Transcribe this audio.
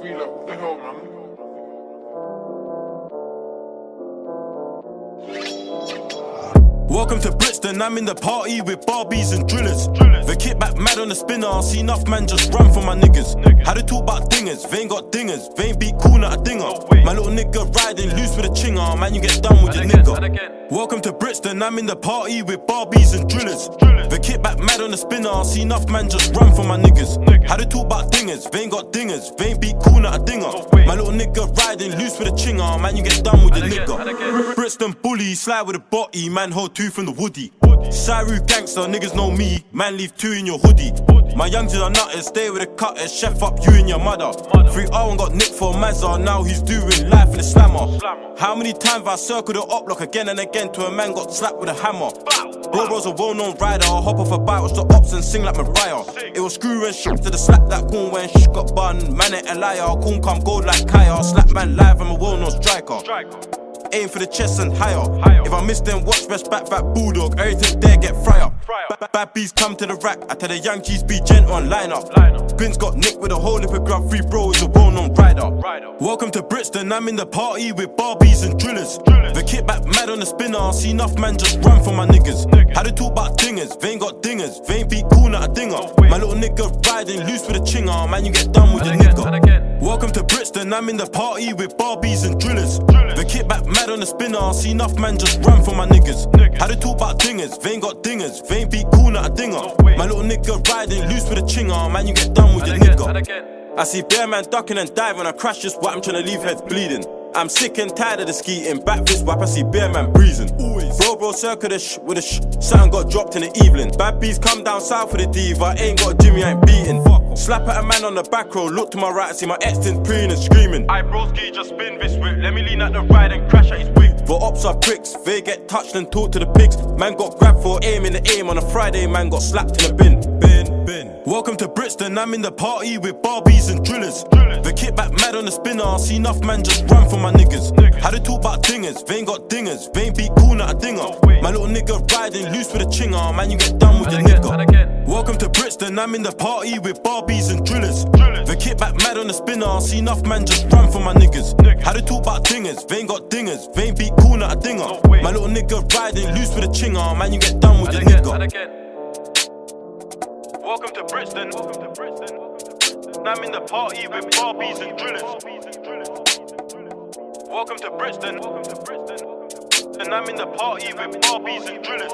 what the man? Welcome to Brixton, I'm in the party with Barbies and drillers. The kit back mad on the spinner, I see enough man just run for my niggas. How they talk about dingers, they ain't got dingers, they ain't beat cool, not a dinger. My little nigga riding loose with a chinger, man, you get done with your nigga. Welcome to Brixton, I'm in the party with Barbies and drillers. The kit back mad on the spinner, I see enough man just run for my niggas. How they talk about dingers, they ain't got dingers, they ain't beat cool, not a dinger. My little nigga riding loose with a chinger, man, you get done with your nigga. Brixton bully, slide with a body, man, hold two from the woody. Saru gangster, niggas know me, man, leave two in your hoodie. My youngs are nutters, stay with the cutters, chef up you and your mother. 3 0 got nicked for Mazza, now he's doing life in the slammer. How many times I circled the up block again and again to a man got slapped with a hammer? Bro, bro's a well known rider, I hop off a bike, watch the ops and sing like Mariah. It was screw and shit to the slap that coon when she got bun. Man ain't a liar, coon come gold like Kaya. Slap man live, I'm a well known striker. Aim for the chest and higher. higher. If I miss them, watch best back back bulldog. Everything there get fry up. Bad, bad bees come to the rack. I tell the young G's be gent on line up. Bins got nicked with a whole lip of grub. Free bro is a well known rider. Welcome to Brixton. I'm in the party with Barbies and drillers. The kit back mad on the spinner. I see enough man just run for my niggas. How they talk about dingers? They ain't got dingers. They ain't beat cool, not a dinger. My little nigga riding loose with a chinger. Man, you get done with your nigga. Welcome to Brixton. I'm in the party with Barbies and drillers. The kit back mad on the spinner. I see enough man just run for my niggas. How they talk about dingers? They ain't got dingers. They ain't beat cool, not a dinger. My little nigga riding loose with a chinger. Man, you get done with your nigga. I see bear man ducking and diving. I crash just what I'm trying to leave heads bleeding. I'm sick and tired of the skeeting. Back fist whap, I see bear man breezing. Bro, bro, circle the sh with a sh. Something got dropped in the evening. Bad bees come down south for the diva. Ain't got Jimmy, I ain't beating. Fuck. Slap at a man on the back row. Look to my right, see my extins preening and screaming. I broski just spin this whip. Let me lean at the ride and crash at his wig. For ops are pricks, they get touched and talk to the pigs. Man got grabbed for aim in the aim on a Friday, man got slapped in the bin. Bin, bin. Welcome to Brixton, I'm in the party with Barbies and drillers. The kit back mad on the spinner, I see enough man just run for my niggas. How they talk about dingers, they ain't got dingers, they ain't beat cool, not a dinger. My little nigga riding loose with a chinger, man, you get done with your nigga. Welcome to Brixton, I'm in the party with Barbies and drillers. The kit back mad on the spinner, I see enough man just run for my niggas. How they talk about dingers, they ain't got dingers, they ain't beat cool, not a dinger. My little nigga riding loose with a chinger, man, you get done with. Welcome to Brixton. Welcome to Brixton. I'm in the party with Barbies and drillers. Welcome to Brixton. Welcome to Brixton. And I'm in the party with Barbies and drillers.